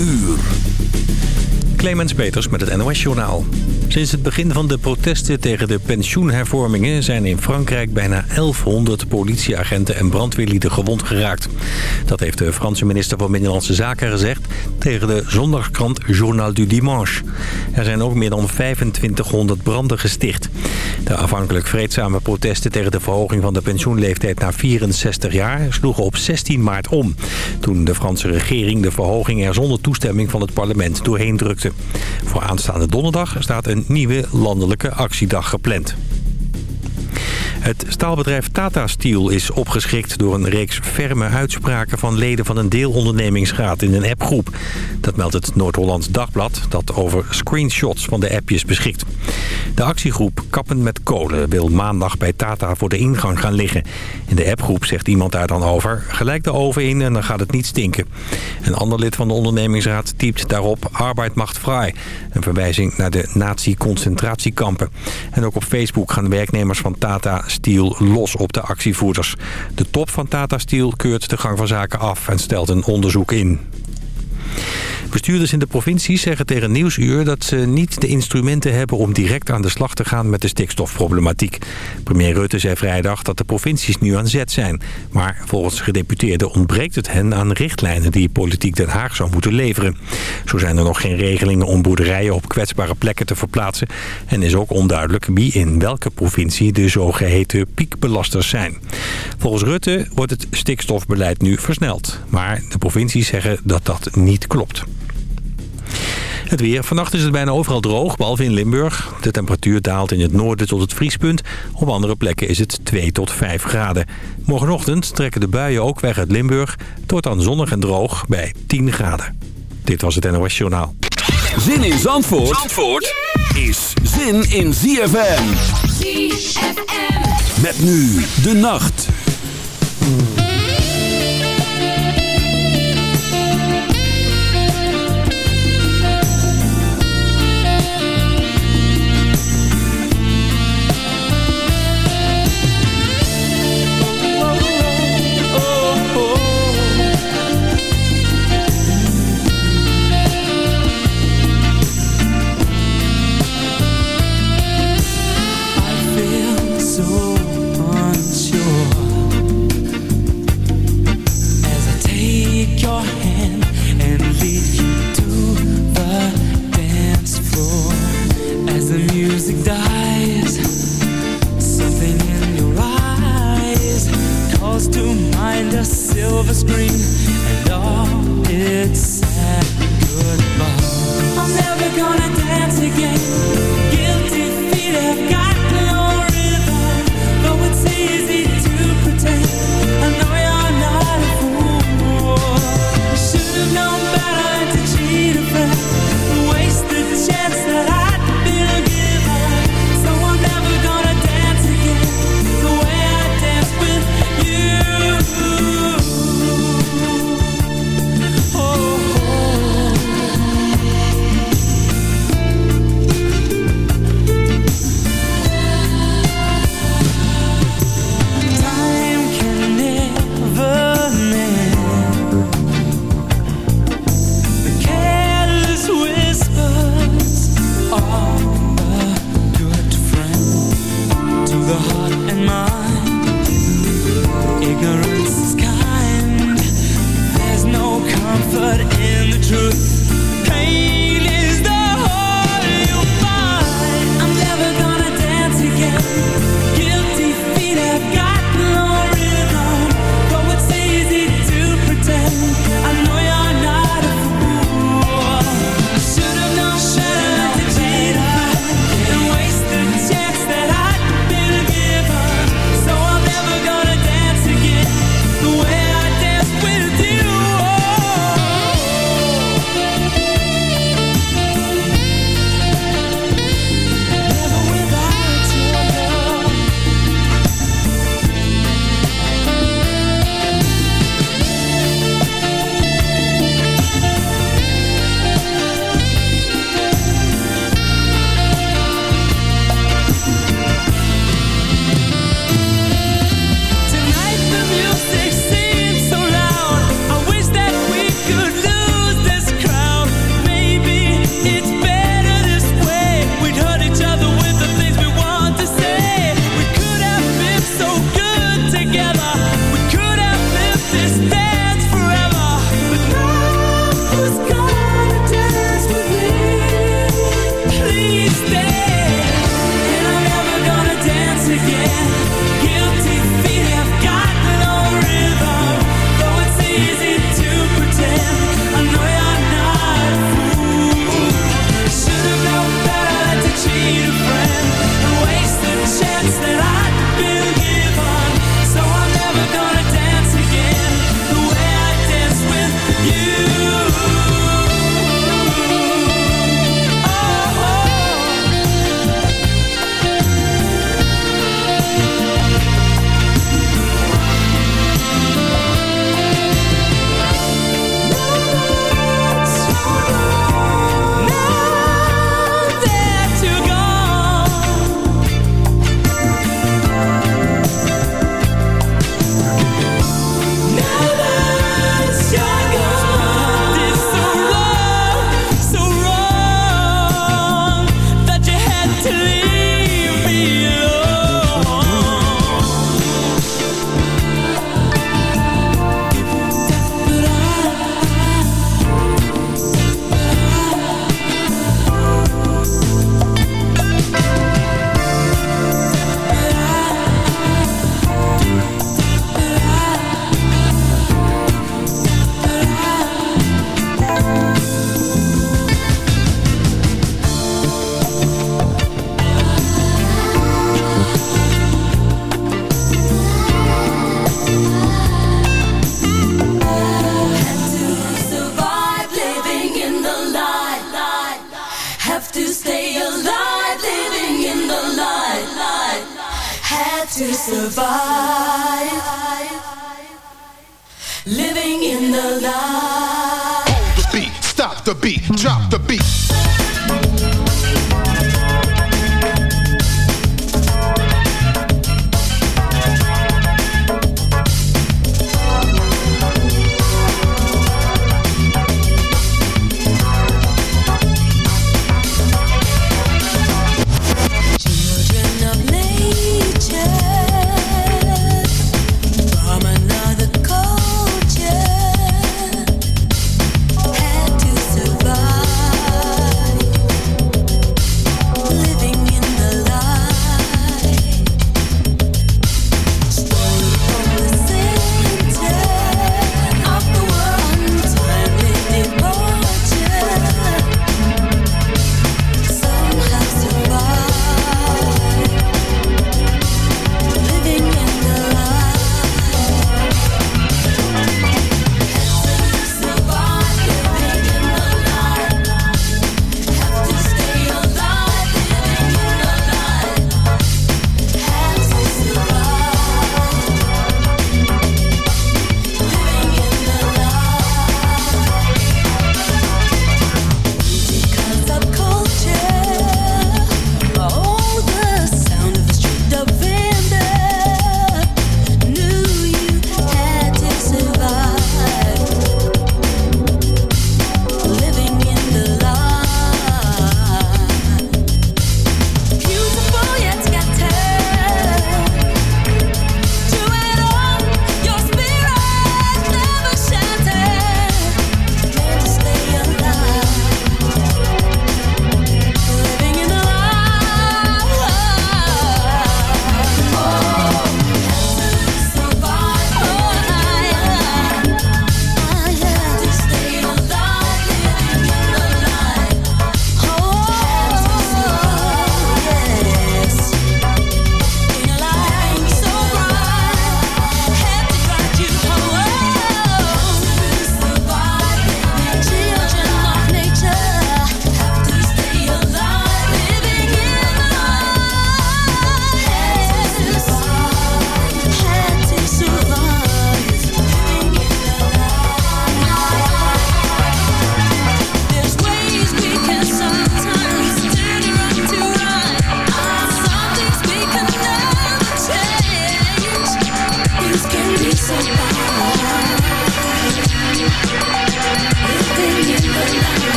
uur. Clemens Peters met het NOS-journaal. Sinds het begin van de protesten tegen de pensioenhervormingen... zijn in Frankrijk bijna 1100 politieagenten en brandweerlieden gewond geraakt. Dat heeft de Franse minister van Binnenlandse Zaken gezegd... tegen de zondagskrant Journal du Dimanche. Er zijn ook meer dan 2500 branden gesticht. De afhankelijk vreedzame protesten tegen de verhoging van de pensioenleeftijd... naar 64 jaar sloegen op 16 maart om. Toen de Franse regering de verhoging er zonder toestemming van het parlement doorheen drukte. Voor aanstaande donderdag staat een nieuwe landelijke actiedag gepland. Het staalbedrijf Tata Steel is opgeschrikt door een reeks ferme uitspraken van leden van een deelondernemingsraad in een appgroep. Dat meldt het Noord-Hollands Dagblad dat over screenshots van de appjes beschikt. De actiegroep Kappen met Kolen wil maandag bij Tata voor de ingang gaan liggen. In de appgroep zegt iemand daar dan over, gelijk de oven in en dan gaat het niet stinken. Een ander lid van de ondernemingsraad typt daarop arbeid macht vrij. Een verwijzing naar de nazi-concentratiekampen. En ook op Facebook gaan werknemers van Tata Steel los op de actievoerders. De top van Tata Steel keurt de gang van zaken af en stelt een onderzoek in. Bestuurders in de provincie zeggen tegen Nieuwsuur dat ze niet de instrumenten hebben om direct aan de slag te gaan met de stikstofproblematiek. Premier Rutte zei vrijdag dat de provincies nu aan zet zijn. Maar volgens gedeputeerden ontbreekt het hen aan richtlijnen die politiek Den Haag zou moeten leveren. Zo zijn er nog geen regelingen om boerderijen op kwetsbare plekken te verplaatsen. En is ook onduidelijk wie in welke provincie de zogeheten piekbelasters zijn. Volgens Rutte wordt het stikstofbeleid nu versneld. Maar de provincies zeggen dat dat niet klopt. Het weer. Vannacht is het bijna overal droog, behalve in Limburg. De temperatuur daalt in het noorden tot het vriespunt. Op andere plekken is het 2 tot 5 graden. Morgenochtend trekken de buien ook weg uit Limburg. Het wordt dan zonnig en droog bij 10 graden. Dit was het NOS Journaal. Zin in Zandvoort, Zandvoort is zin in ZFM. ZFM. Met nu de nacht.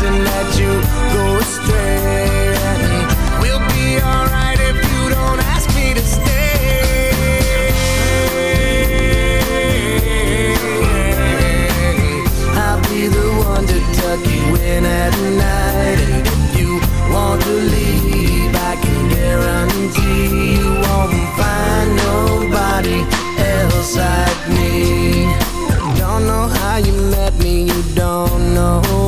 reason that you go astray. We'll be alright if you don't ask me to stay. I'll be the one to tuck you in at night. And if you want to leave I can guarantee you won't find nobody else like me. Don't know how you met me, you don't know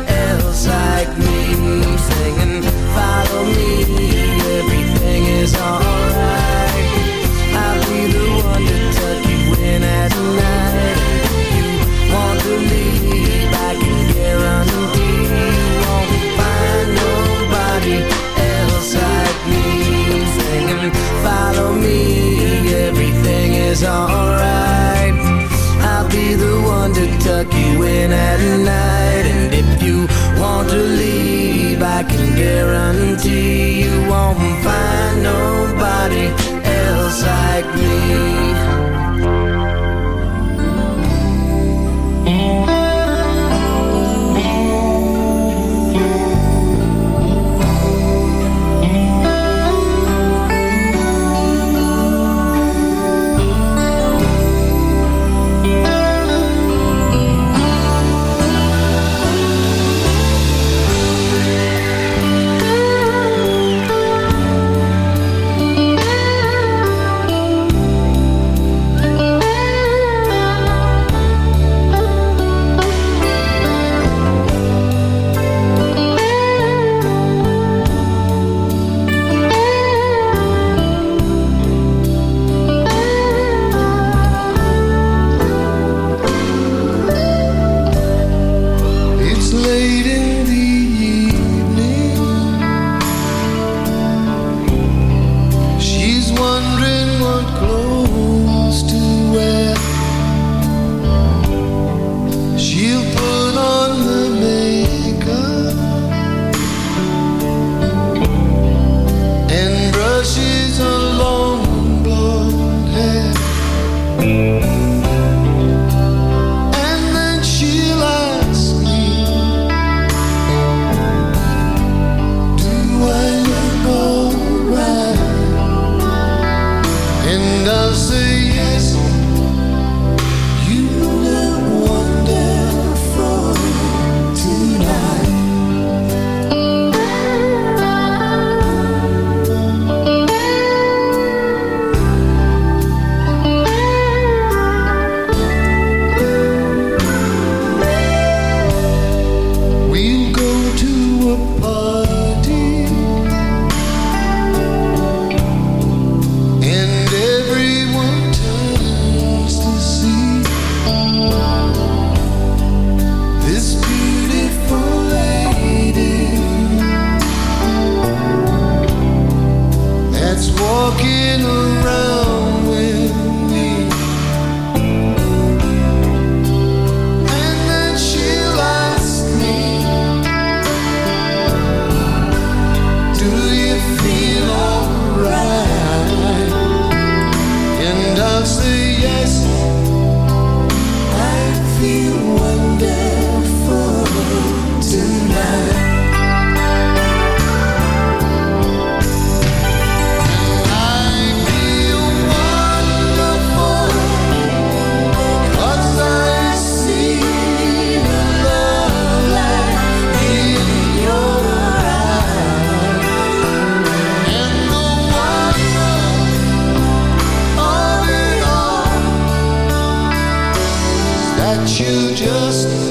else like me. Singing, follow me, everything is alright. I'll be the one to tuck you in at night. You want to leave, I can guarantee you won't find nobody else like me. Singing, follow me, everything is alright. I'll be the one to tuck you in at night. Leave, I can guarantee you won't find nobody else like me. you just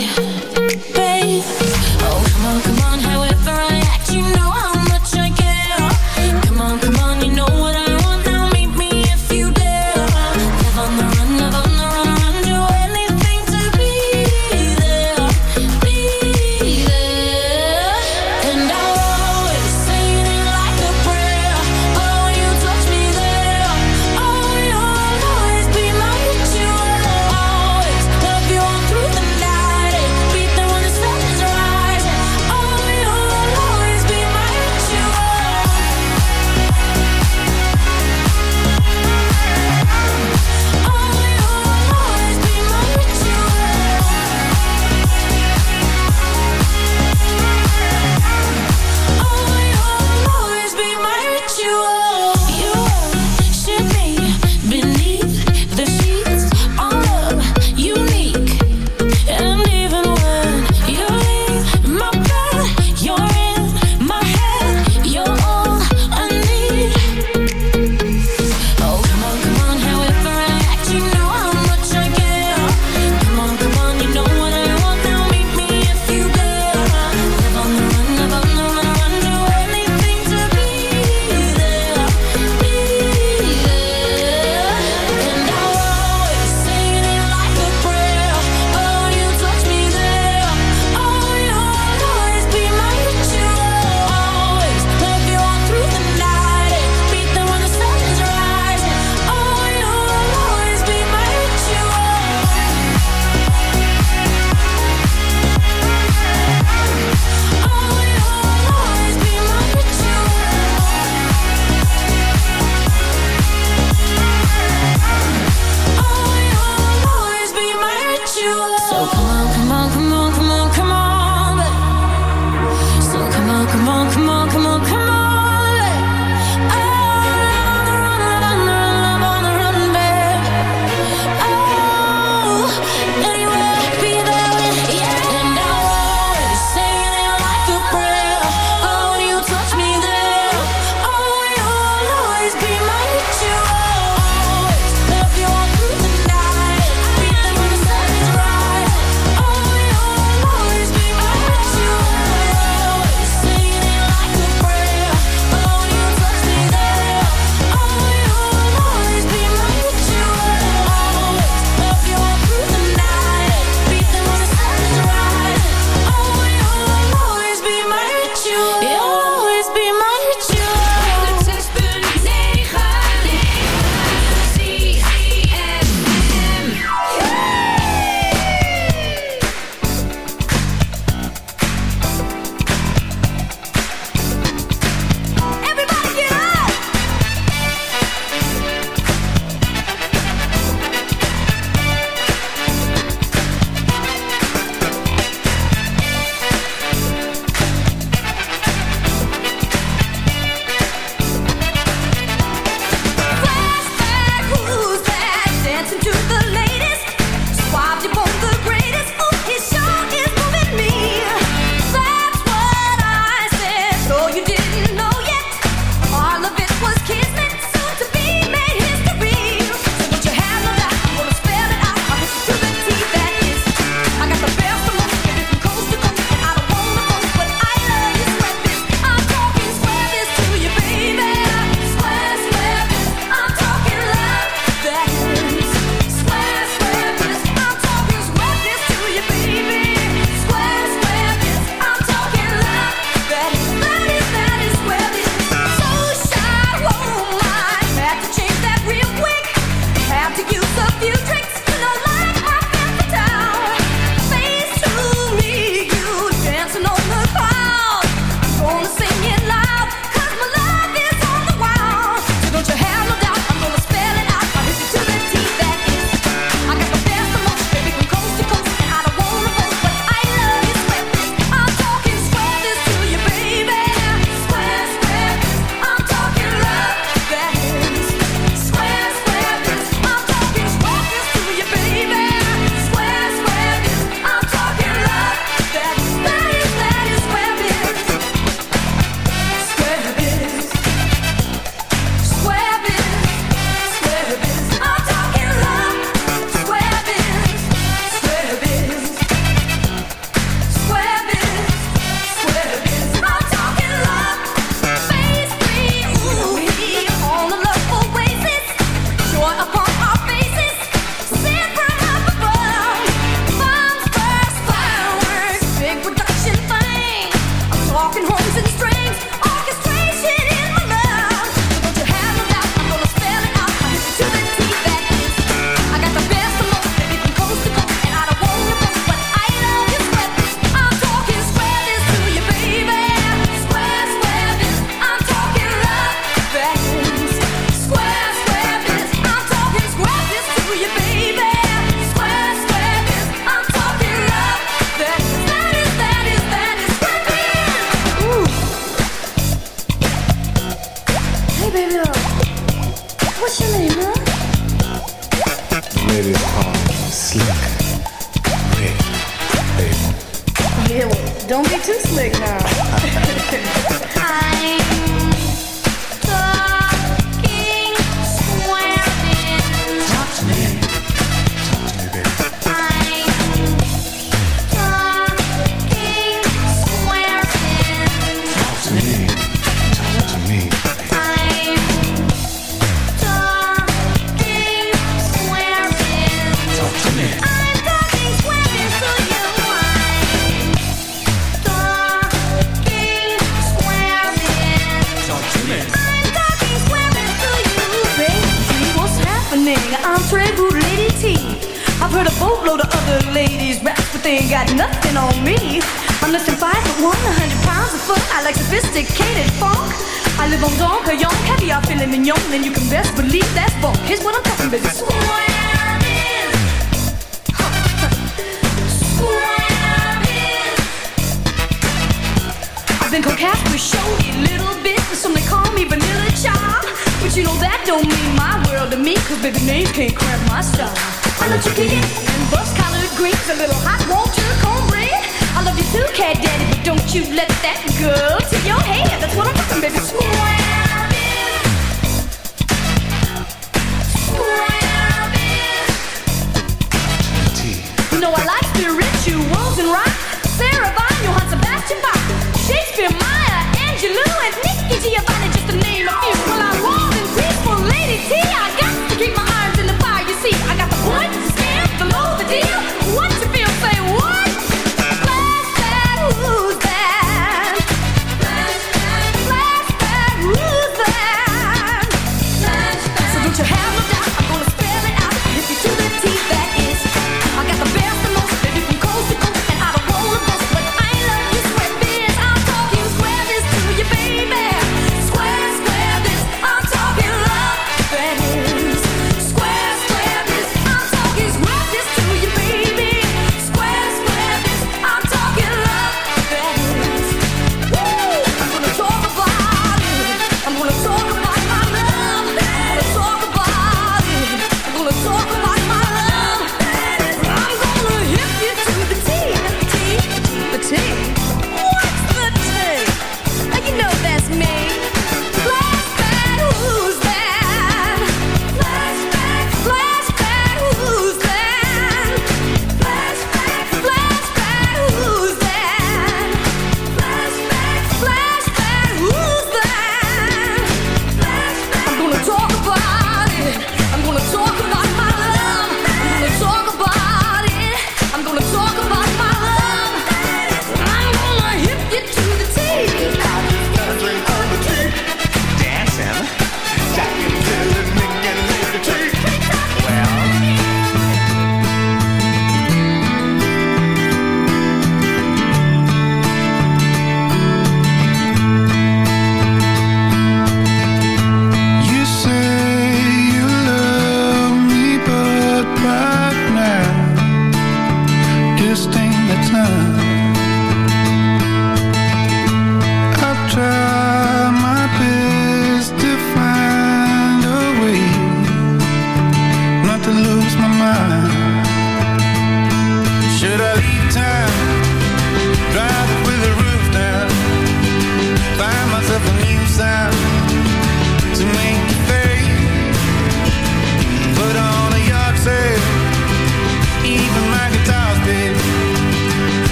yeah.